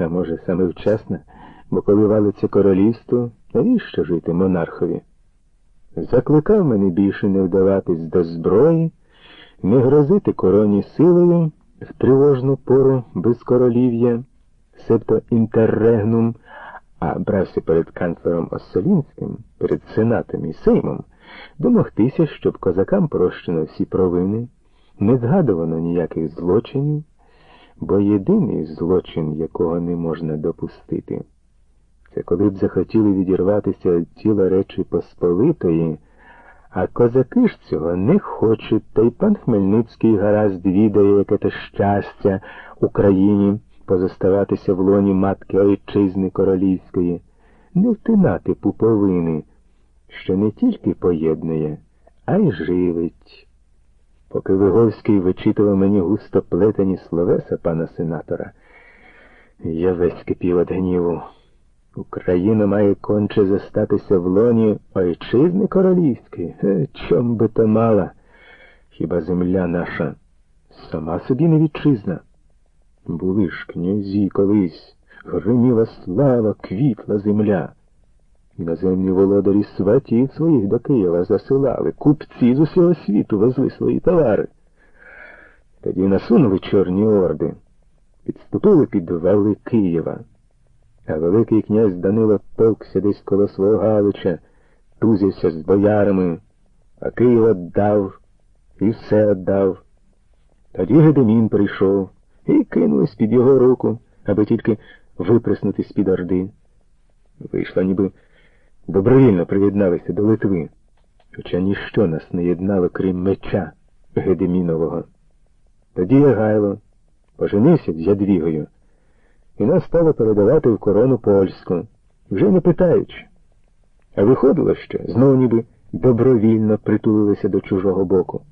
А може, саме вчасно, бо коли валиться королівство, навіщо жити монархові? Закликав мене більше не вдаватись до зброї, не грозити короні силою в тривожну пору без королів'я, себто інтеррегнум, а брався перед канцлером Оссолінським, перед сенатом і сеймом, домогтися, щоб козакам прощено всі провини, не згадувано ніяких злочинів, бо єдиний злочин, якого не можна допустити, це коли б захотіли відірватися від тіла Речі Посполитої, а козаки ж цього не хочуть, та й пан Хмельницький гаразд відає, яке те щастя Україні позоставатися в лоні матки Ойчизни Королівської, не втинати пуповини, що не тільки поєднує, а й живить. Поки Виговський вичитував мені густо плетені словеса пана сенатора, я весь кипів від гніву. Україна має конче зостатися в лоні ойчизни королівської. Е, чом би то мала? Хіба земля наша сама собі не вітчизна? Були ж князі колись, гриміла слава, квітла земля. Іноземні володарі сватів своїх до Києва засилали, купці з усього світу везли свої товари. Тоді насунули чорні орди, підступили під вали Києва. А Великий князь Данило товкся десь коло свого Галича, тузився з боярами, а Київ дав і все віддав. Тоді Гедемін прийшов і кинулись під його руку, аби тільки виприснути з-під орди. Вийшло, ніби добровільно приєдналися до Литви, хоча ніщо нас не єднало, крім меча Гедемінового. Тоді Ягайло поженився з Ядвігою, і нас стало передавати в корону польську, вже не питаючи. А виходило, що знову ніби добровільно притулилися до чужого боку.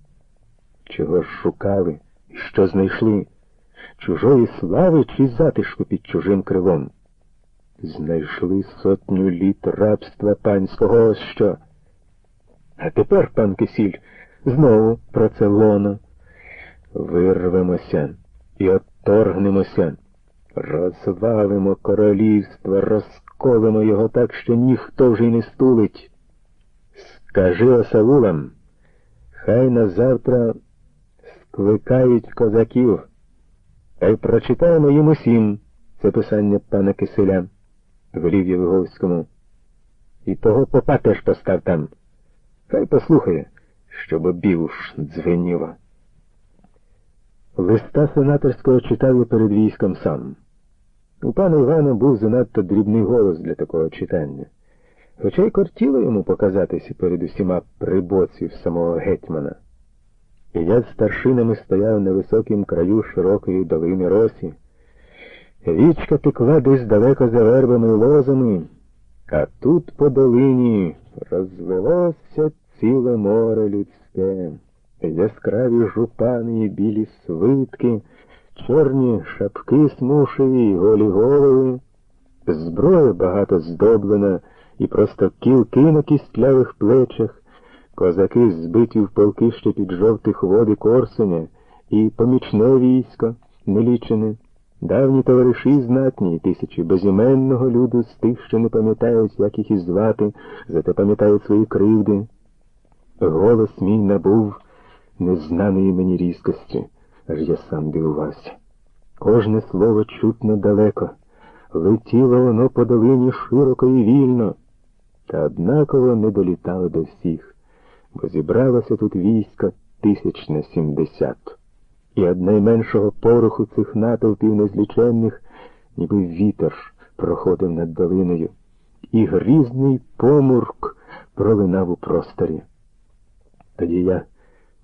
Чого ж шукали що знайшли? Чужої слави чи затишку під чужим крилом? Знайшли сотню літ рабства панського що. А тепер, пан Кисіль, знову про це лоно. Вирвемося і отторгнемося, розвалимо королівство, розколимо його так, що ніхто вже й не стулить. Скажи осавулам, хай на завтра скликають козаків, та й прочитаємо їм усім це писання пана Киселя велів Євговському. І того попа теж постав там. Хай послухає, щоб обівуш дзвеніло. Листа сенаторського читав перед військом сам. У пана Івана був занадто дрібний голос для такого читання, хоча й кортіло йому показатися перед усіма прибоців самого гетьмана. І я з старшинами стояв на високім краю широкої долини Росі. Річка текла десь далеко за вербами лозами, а тут по долині розлилося ціле море людське, яскраві жупани і білі свитки, чорні шапки смушеві, голі голови, зброя багато здоблена і просто кілки на кістлявих плечах, козаки збиті в полки ще під жовтих води Корсуня і помічне військо нелічене. Давні товариші знатні, тисячі безіменного люду з тих, що не пам'ятають, як їх і звати, зате пам'ятають свої кривди. Голос мій набув незнаної мені різкості, аж я сам дивувався. Кожне слово чутно далеко, летіло воно по долині широко і вільно, та однаково не долітало до всіх, бо зібралося тут військо тисяч на сімдесят і од найменшого пороху цих натовпів незліченних, ніби вітер проходив над долиною, і грізний помурк пролинав у просторі. Тоді я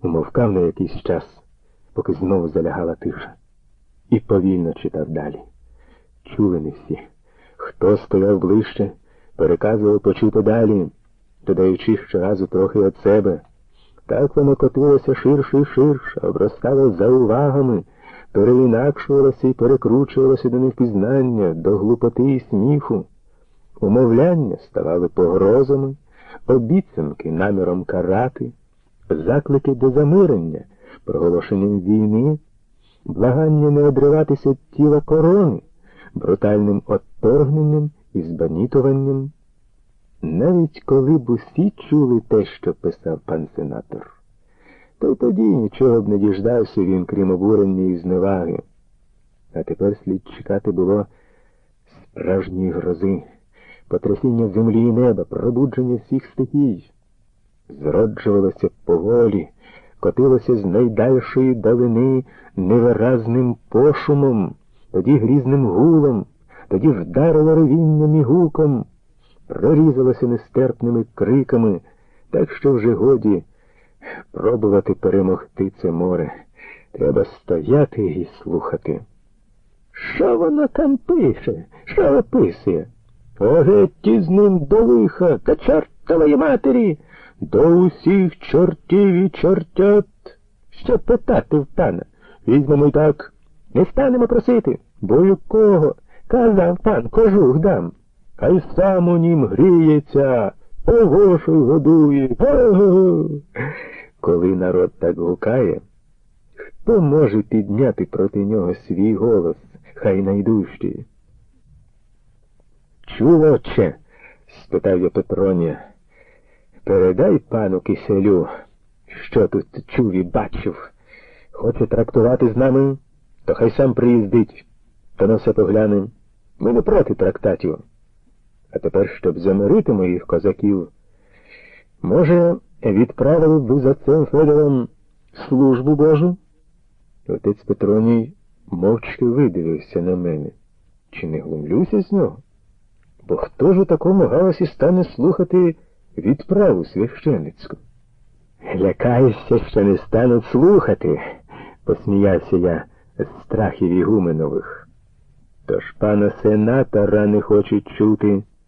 умовкав на якийсь час, поки знову залягала тиша, і повільно читав далі. Чули не всі. Хто стояв ближче, переказував почути далі, додаючи щоразу трохи від себе. Так воно котилося ширше і ширше, обростало за увагами, переінакшувалося і перекручувалося до невпізнання, до глупоти і сміху. Умовляння ставали погрозами, обіцянки наміром карати, заклики до замирення, проголошенням війни, благання не одриватися від тіла корони, брутальним отторгненням і збанітуванням. Навіть коли б усі чули те, що писав пан сенатор, то тоді нічого б не діждався він, крім обурення і зневаги. А тепер слід чекати було справжньої грози, потрясіння землі і неба, пробудження всіх стихій. Зроджувалося поволі, котилося з найдальшої далини невиразним пошумом, тоді грізним гулом, тоді вдарило ревінням і гуком, прорізалося нестерпними криками, так що вже годі пробувати перемогти це море. Треба стояти і слухати. Що воно там пише? Що описує? Огетті з ним до лиха та чортової матері, до усіх чортів і чортят. Що питати в пана? Візьмемо й так. Не станемо просити, бо кого? Казав пан, кожух дам. Хай сам у нім гріється, огошуй годує. Коли народ так гукає, хто може підняти проти нього свій голос, хай найдужчий? Чув, отче? спитав я Петронія. Передай пану киселю, що тут чув і бачив. Хоче трактувати з нами, то хай сам приїздить, то на все поглянем. Ми не проти трактатів. А тепер, щоб замирити моїх козаків, може, відправили б ви за цим Федором службу Божу? Отець Петроній мовчки видивився на мене. Чи не глумлюся з нього? Бо хто ж у такому галасі стане слухати відправу священницьку? Лякаєшся, що не стануть слухати, посміявся я з страхів ігуменових. Тож пана сенатора не хочуть чути.